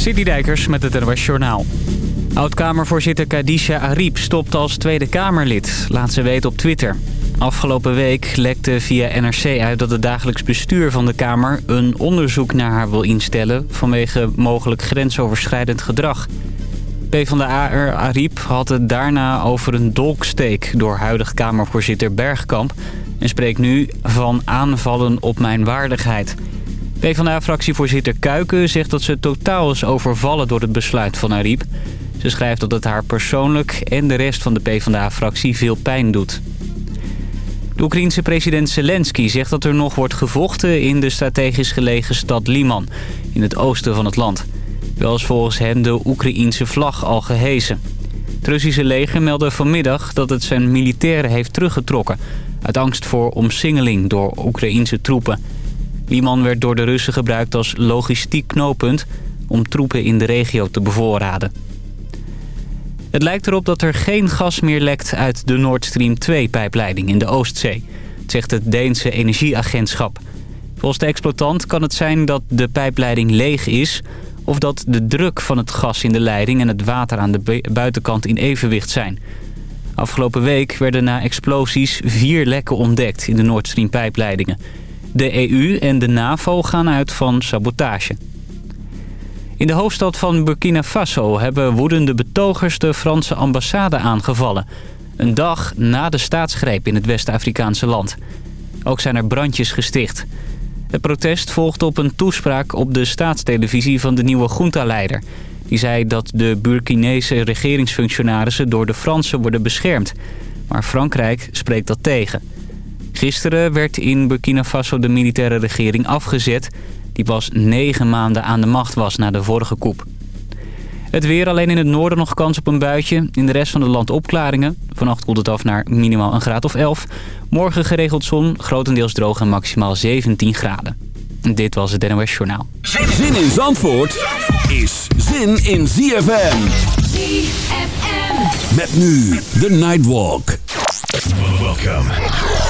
Dijkers met het NOS Journaal. Oud-Kamervoorzitter Kadisha Ariep stopt als Tweede Kamerlid, laat ze weten op Twitter. Afgelopen week lekte via NRC uit dat het dagelijks bestuur van de Kamer... een onderzoek naar haar wil instellen vanwege mogelijk grensoverschrijdend gedrag. PvdA Ariep had het daarna over een dolksteek door huidig Kamervoorzitter Bergkamp... en spreekt nu van aanvallen op mijn waardigheid... PvdA-fractievoorzitter Kuiken zegt dat ze totaal is overvallen door het besluit van Ariep. Ze schrijft dat het haar persoonlijk en de rest van de PvdA-fractie veel pijn doet. De Oekraïense president Zelensky zegt dat er nog wordt gevochten in de strategisch gelegen stad Liman, in het oosten van het land. Wel is volgens hem de Oekraïense vlag al gehesen. Het Russische leger meldde vanmiddag dat het zijn militairen heeft teruggetrokken... uit angst voor omsingeling door Oekraïense troepen... Liman werd door de Russen gebruikt als logistiek knooppunt om troepen in de regio te bevoorraden. Het lijkt erop dat er geen gas meer lekt uit de Nord Stream 2-pijpleiding in de Oostzee, zegt het Deense energieagentschap. Volgens de exploitant kan het zijn dat de pijpleiding leeg is... of dat de druk van het gas in de leiding en het water aan de buitenkant in evenwicht zijn. Afgelopen week werden na explosies vier lekken ontdekt in de Nord Stream-pijpleidingen... De EU en de NAVO gaan uit van sabotage. In de hoofdstad van Burkina Faso hebben woedende betogers de Franse ambassade aangevallen. Een dag na de staatsgreep in het West-Afrikaanse land. Ook zijn er brandjes gesticht. Het protest volgde op een toespraak op de staatstelevisie van de nieuwe junta-leider. Die zei dat de Burkinese regeringsfunctionarissen door de Fransen worden beschermd. Maar Frankrijk spreekt dat tegen. Gisteren werd in Burkina Faso de militaire regering afgezet... die pas negen maanden aan de macht was na de vorige coup. Het weer alleen in het noorden nog kans op een buitje. In de rest van het land opklaringen. Vannacht koelt het af naar minimaal een graad of 11. Morgen geregeld zon, grotendeels droog en maximaal 17 graden. Dit was het NOS Journaal. Zin in Zandvoort is zin in ZFM. ZFM. Met nu de Nightwalk. Welkom.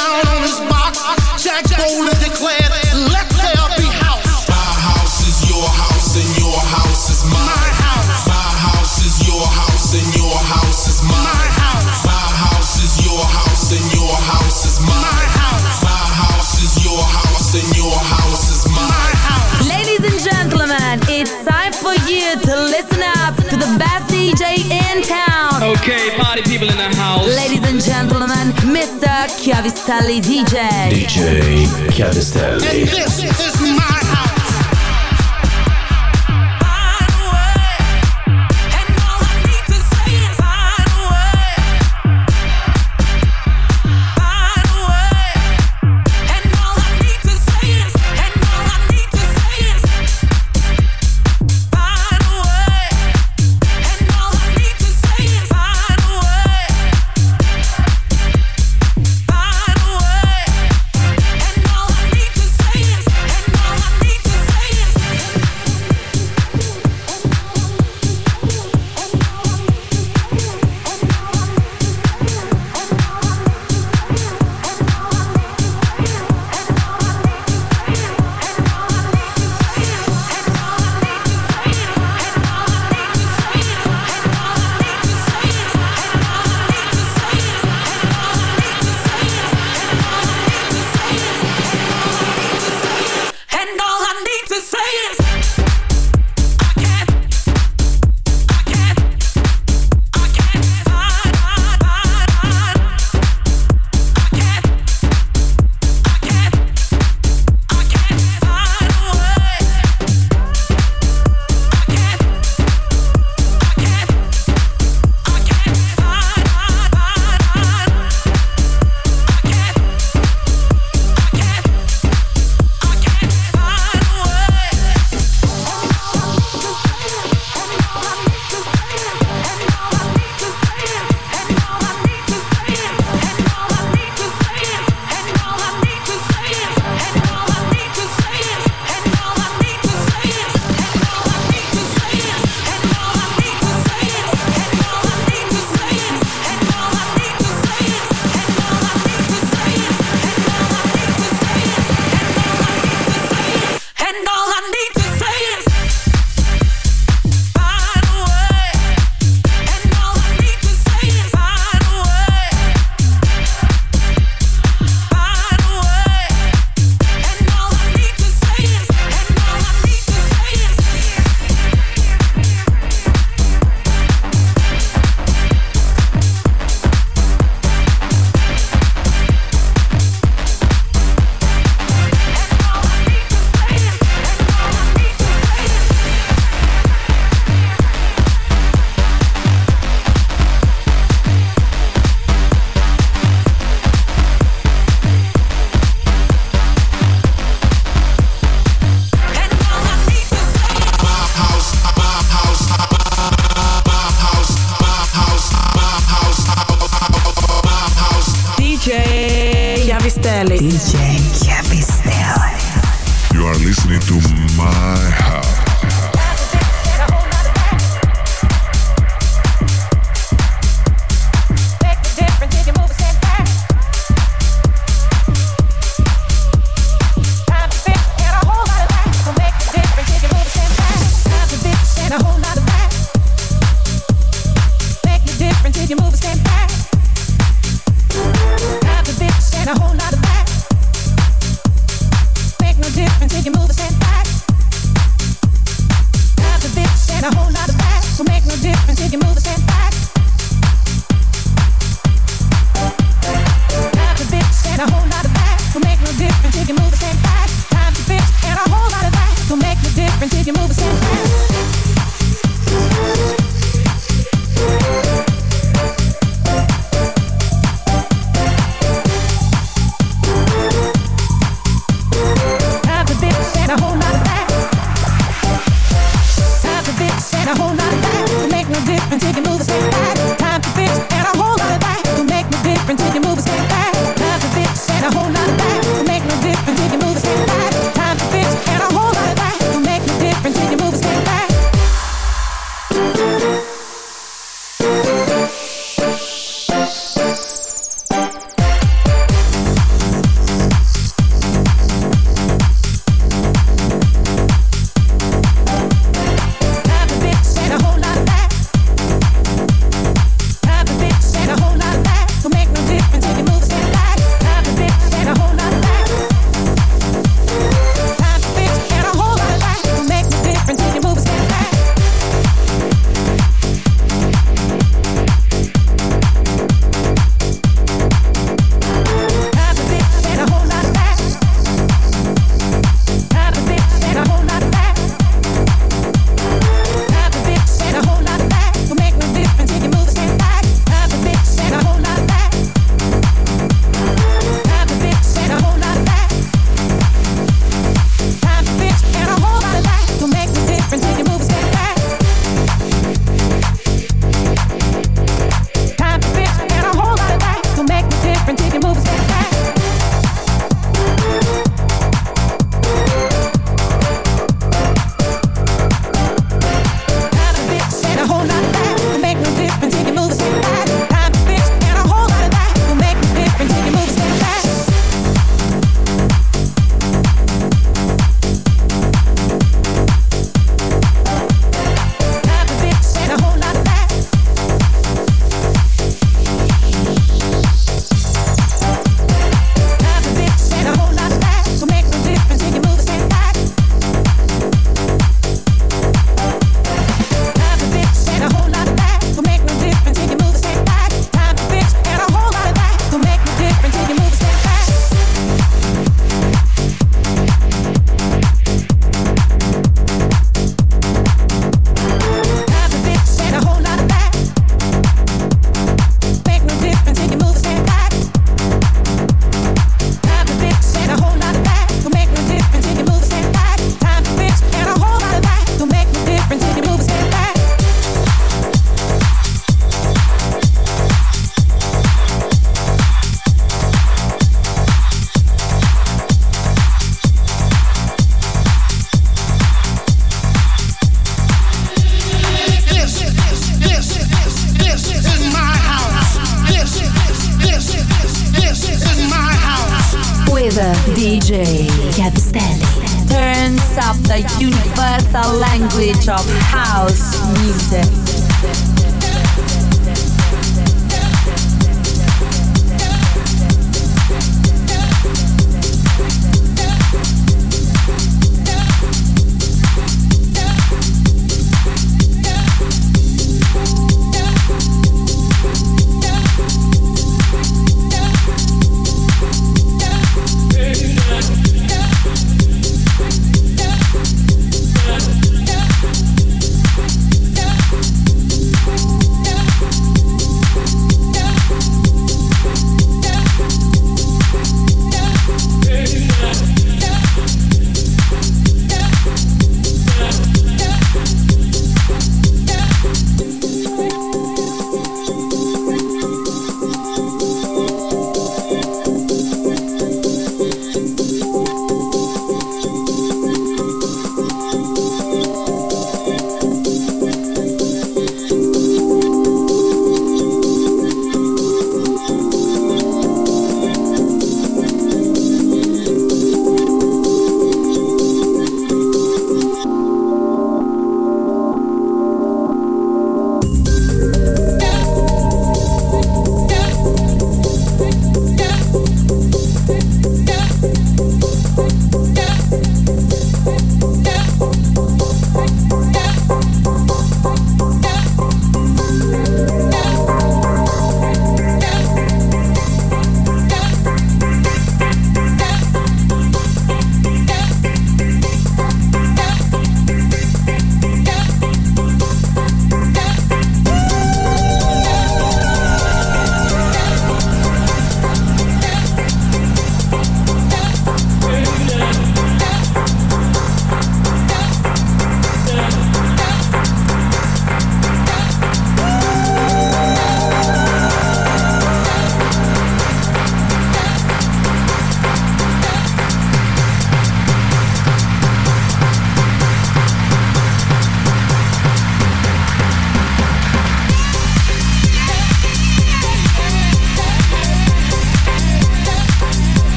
party people in the house. Ladies and gentlemen, Mr. Chiavistelli DJ. DJ Chiavistelli.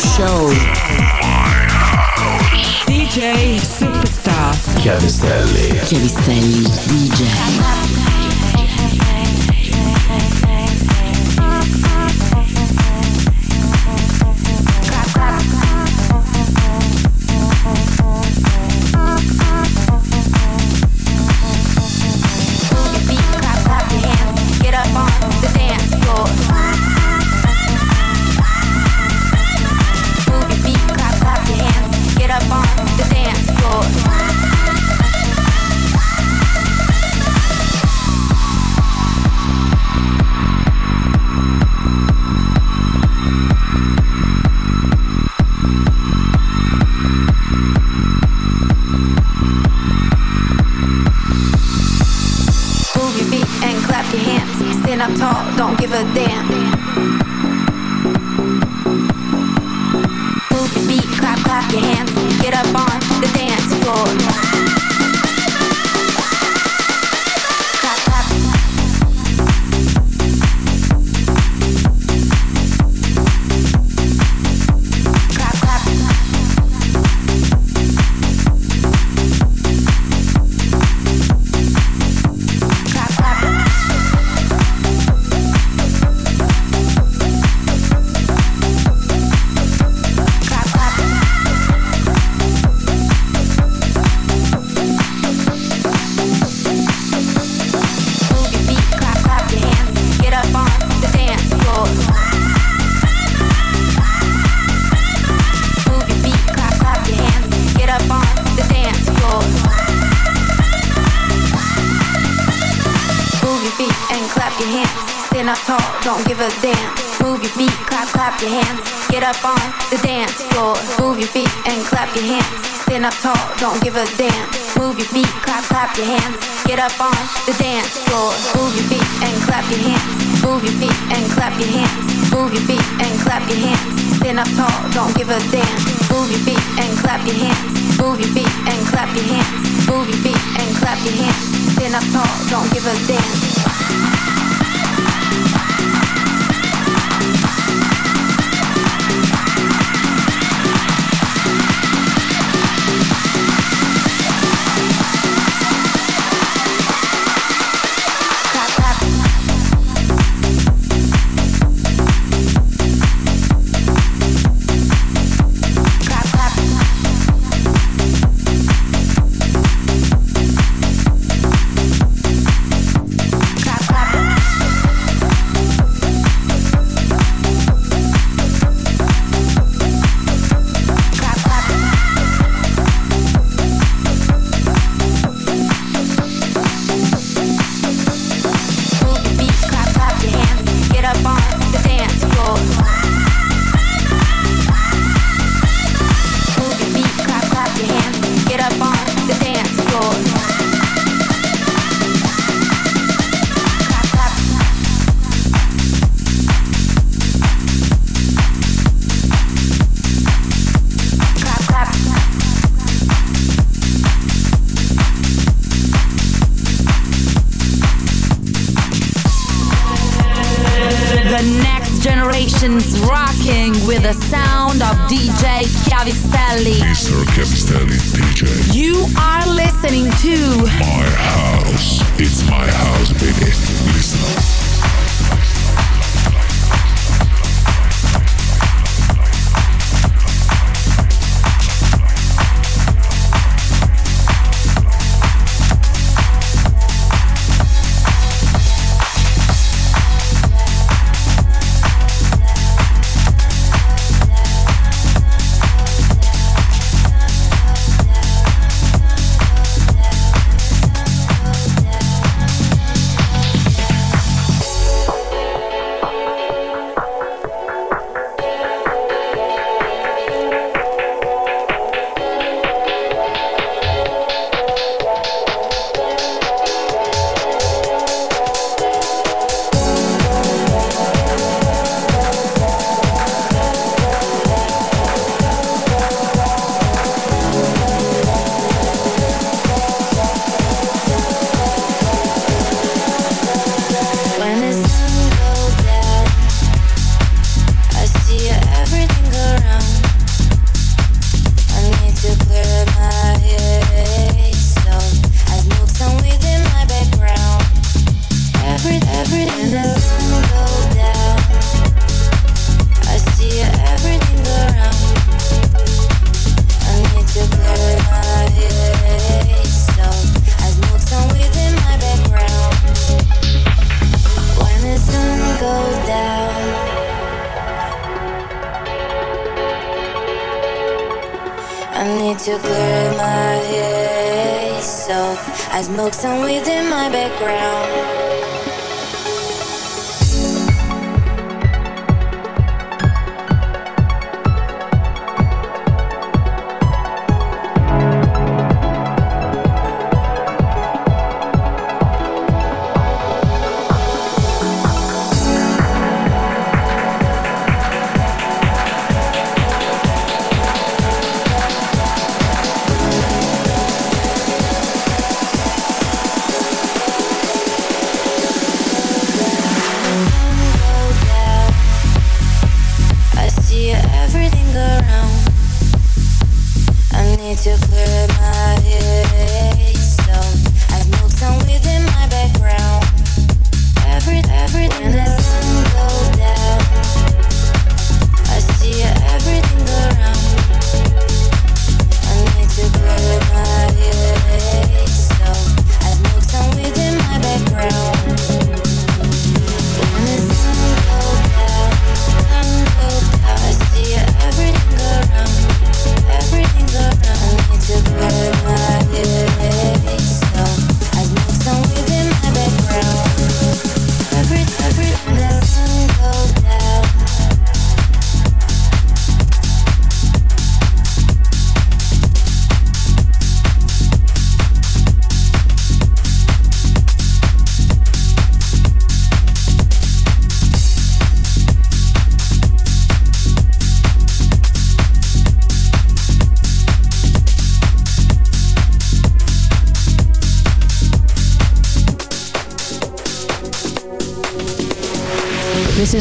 show.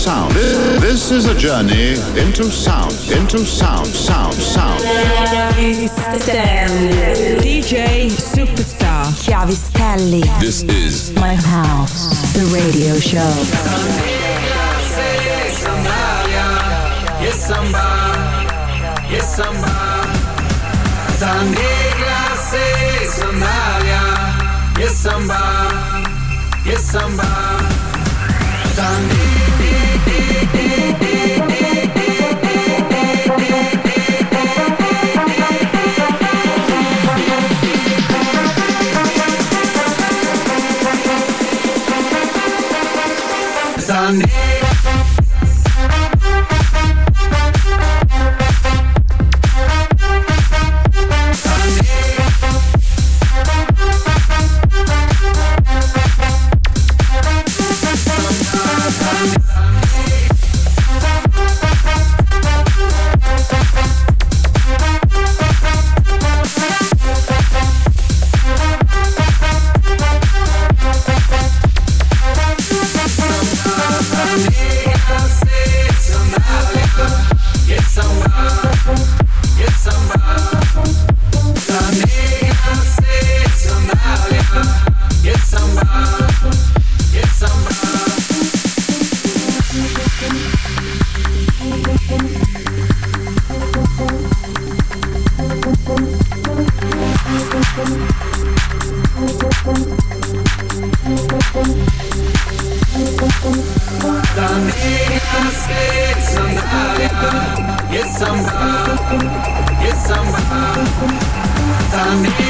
Chiavistelli. This is a journey into sound, into sound, sound, sound. DJ Superstar Chiavistelli. This is My House, the radio show. Yes, samba, yes, samba. Sunday glasses, sandalia. Yes, samba, yes, samba. Sunday. I'm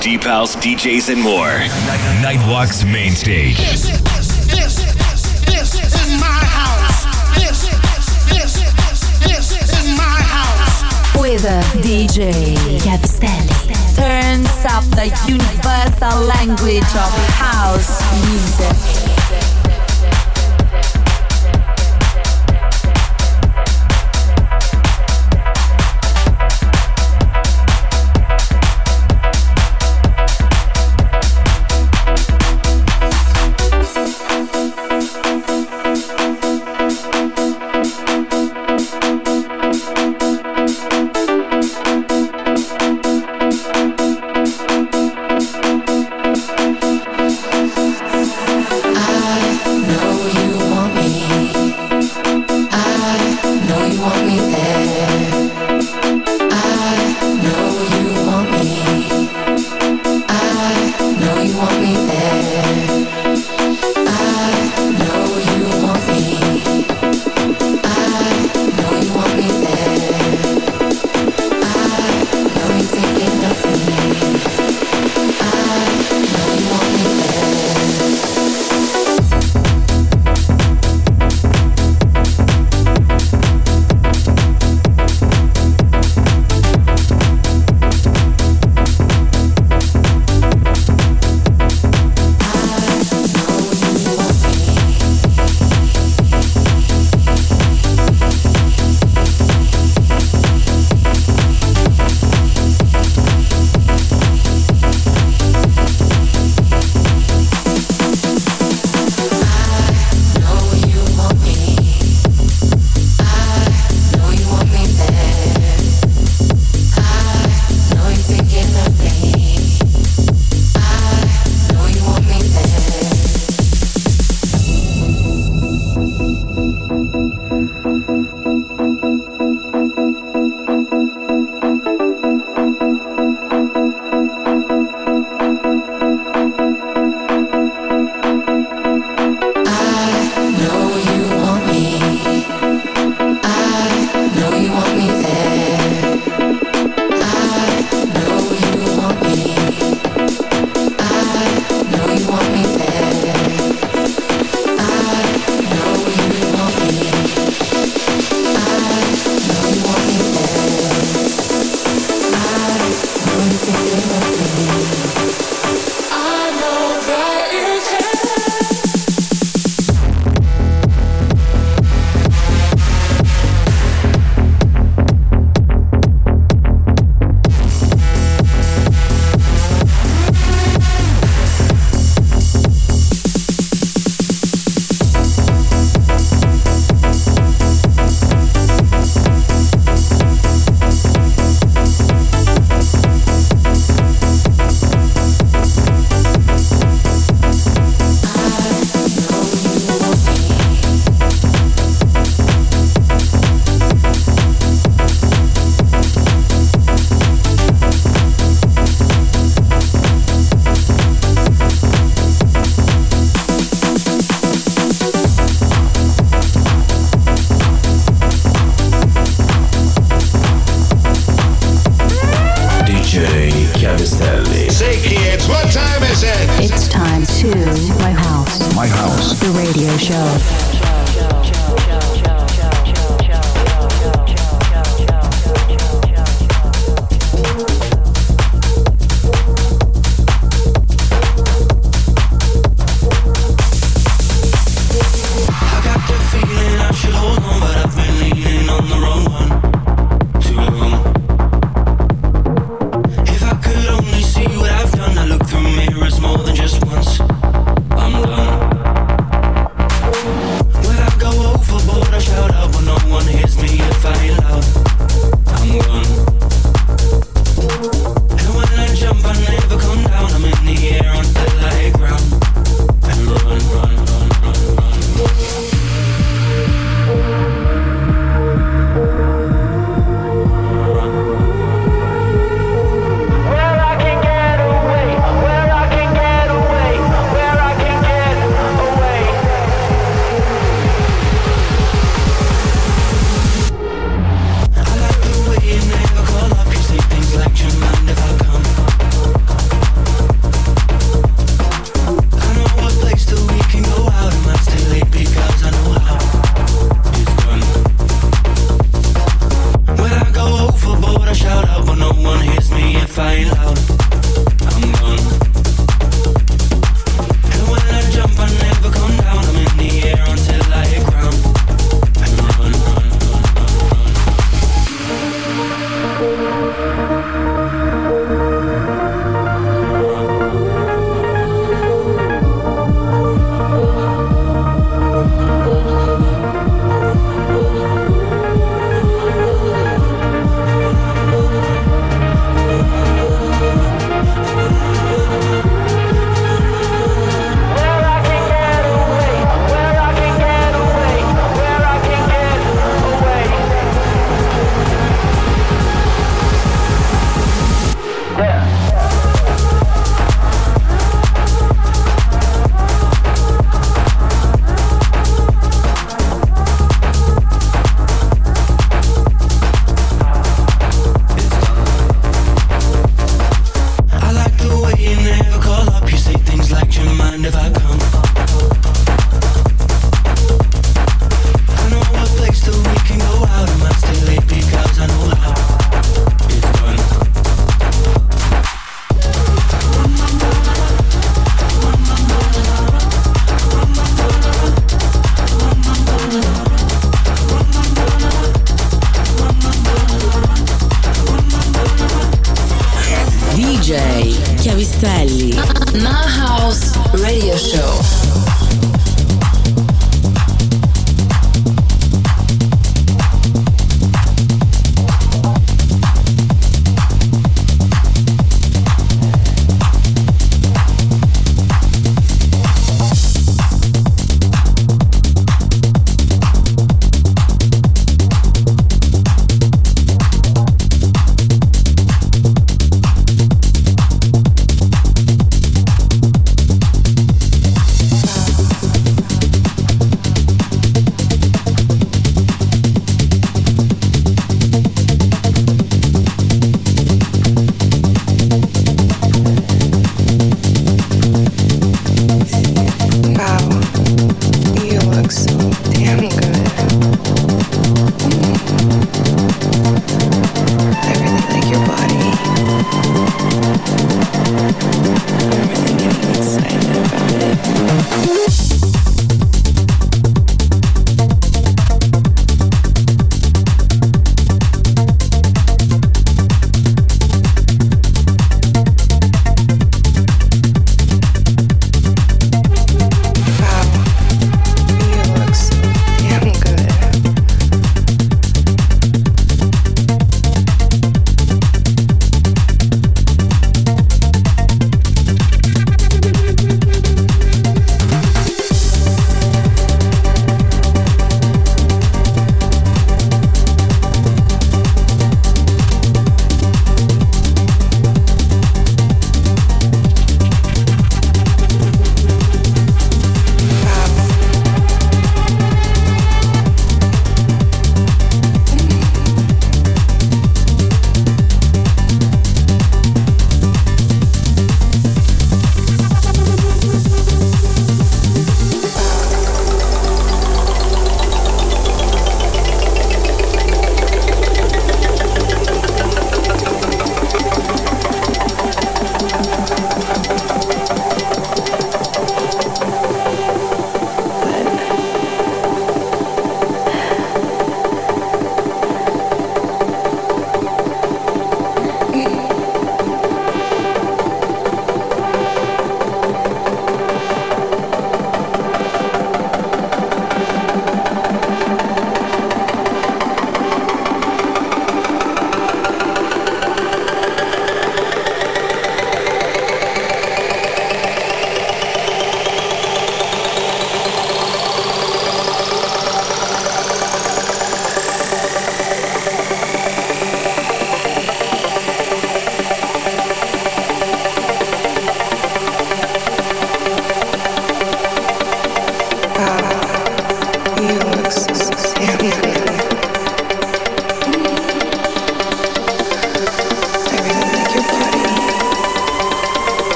deep house, DJs, and more. Nightwalk's main stage. This, this, this is my house. This, this, this is my house. With a DJ Chiavistelli. turns up the universal language of house music.